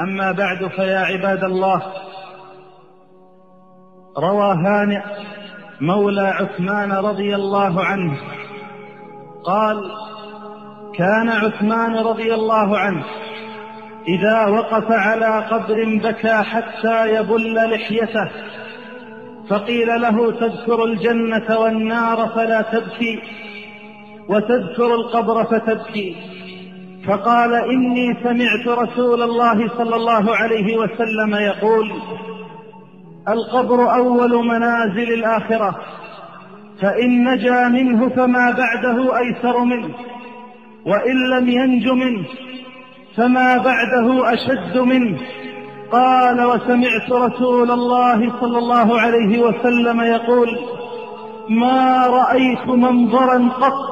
أما بعد فيا عباد الله روى هانئ مولى عثمان رضي الله عنه قال كان عثمان رضي الله عنه إذا وقف على قبر بكى حتى يبل لحيته فقيل له تذكر الجنة والنار فلا تبكي وتذكر القبر فتبكي. فقال إني سمعت رسول الله صلى الله عليه وسلم يقول القبر أول منازل الآخرة فإن نجا منه فما بعده أيسر منه وإن لم ينج منه فما بعده أشد منه. قال وسمعت رسول الله صلى الله عليه وسلم يقول ما رأيت منظرا قط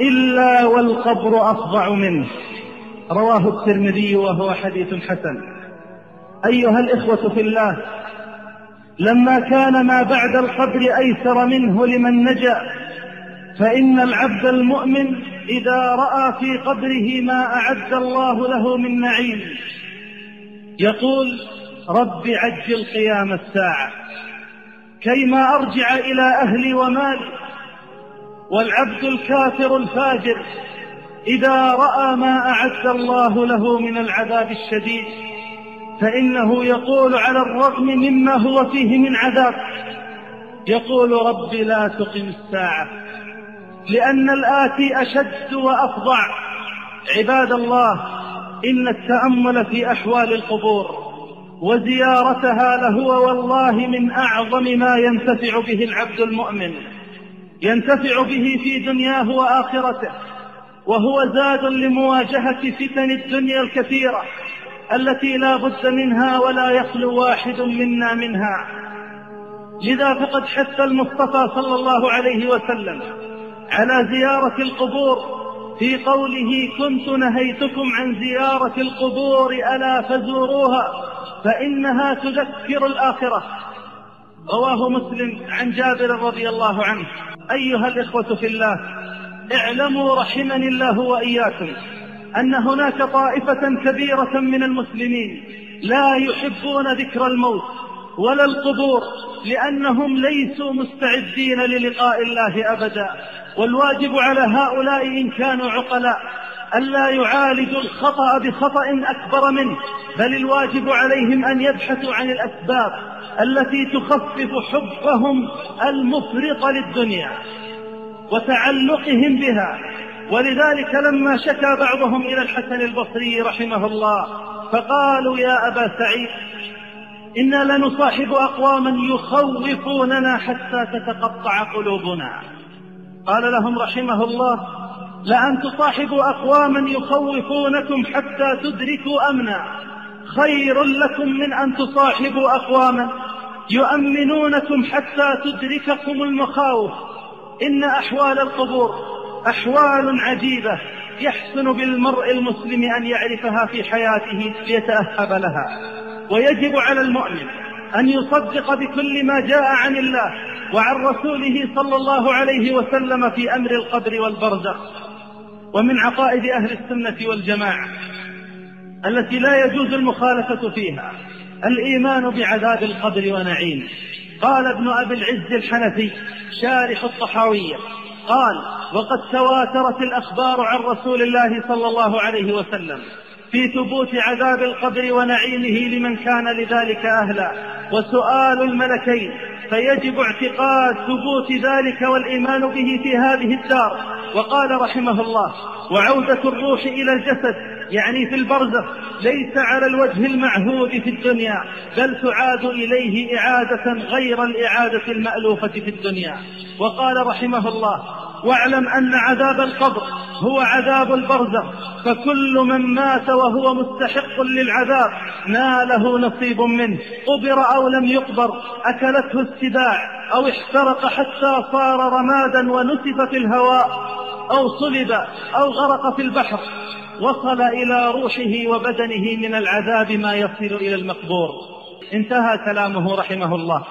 إلا والقبر أفظع منه. رواه الترمذي وهو حديث حسن. أيها الإخوة في الله لما كان ما بعد القبر أيسر منه لمن نجا فإن العبد المؤمن إذا رأى في قبره ما أعد الله له من نعيم. يقول رب عجل قيام الساعة كيما أرجع إلى أهلي ومالي والعبد الكافر الفاجر إذا رأى ما أعد الله له من العذاب الشديد فإنه يقول على الرغم مما هو فيه من عذاب يقول رب لا تقم الساعة لأن الآتي أشد وأفظع. عباد الله إن التأمل في أحوال القبور وزيارتها لهو والله من أعظم ما ينتفع به العبد المؤمن. ينتفع به في دنياه وآخرته وهو زاد لمواجهة فتن الدنيا الكثيرة التي لا بد منها ولا يخلو واحد منا منها. لذا فقد حث المصطفى صلى الله عليه وسلم على زيارة القبور في قوله كنت نهيتكم عن زيارة القبور ألا فزوروها فإنها تذكر الآخرة. رواه مسلم عن جابر رضي الله عنه. أيها الإخوة في الله اعلموا رحمني الله وإياكم أن هناك طائفة كبيرة من المسلمين لا يحبون ذكر الموت ولا القبور لأنهم ليسوا مستعدين للقاء الله أبدا والواجب على هؤلاء إن كانوا عقلاء. ألا يعالجوا الخطأ بخطأ أكبر منه بل الواجب عليهم أن يبحثوا عن الأسباب التي تخفف حبهم المفرط للدنيا وتعلقهم بها. ولذلك لما شكى بعضهم إلى الحسن البصري رحمه الله فقالوا يا أبا سعيد إنا لنصاحب أقواما يخوفوننا حتى تتقطع قلوبنا. قال لهم رحمه الله لأن تصاحبوا أقواما يخوفونكم حتى تدركوا أمنا. خير لكم من أن تصاحبوا أقواما يؤمنونكم حتى تدرككم المخاوف. إن أحوال القبور أحوال عجيبة. يحسن بالمرء المسلم أن يعرفها في حياته ليتأهب لها. ويجب على المؤمن أن يصدق بكل ما جاء عن الله وعن رسوله صلى الله عليه وسلم في أمر القبر والبرزخ. ومن عقائد أهل السنة والجماعة التي لا يجوز المخالفة فيها الإيمان بعذاب القبر ونعيم قال ابن أبي العز الحنفي شارح الطحاوية قال وقد تواترت الأخبار عن رسول الله صلى الله عليه وسلم في ثبوت عذاب القبر ونعيمه لمن كان لذلك أهلا. وسؤال الملكين فيجب اعتقاد ثبوت ذلك والإيمان به في هذه الدار. وقال رحمه الله وعودة الروح إلى الجسد يعني في البرزخ ليس على الوجه المعهود في الدنيا بل تعاد إليه إعادة غير الإعادة المألوفة في الدنيا. وقال رحمه الله واعلم أن عذاب القبر هو عذاب البرزخ. فكل من مات وهو مستحق للعذاب ناله نصيب منه. قبر أو لم يقبر أكلته السباع أو احترق حتى صار رمادا ونسف في الهواء أو صلب أو غرق في البحر. وصل إلى روحه وبدنه من العذاب ما يصل إلى المقبور. انتهى كلامه رحمه الله.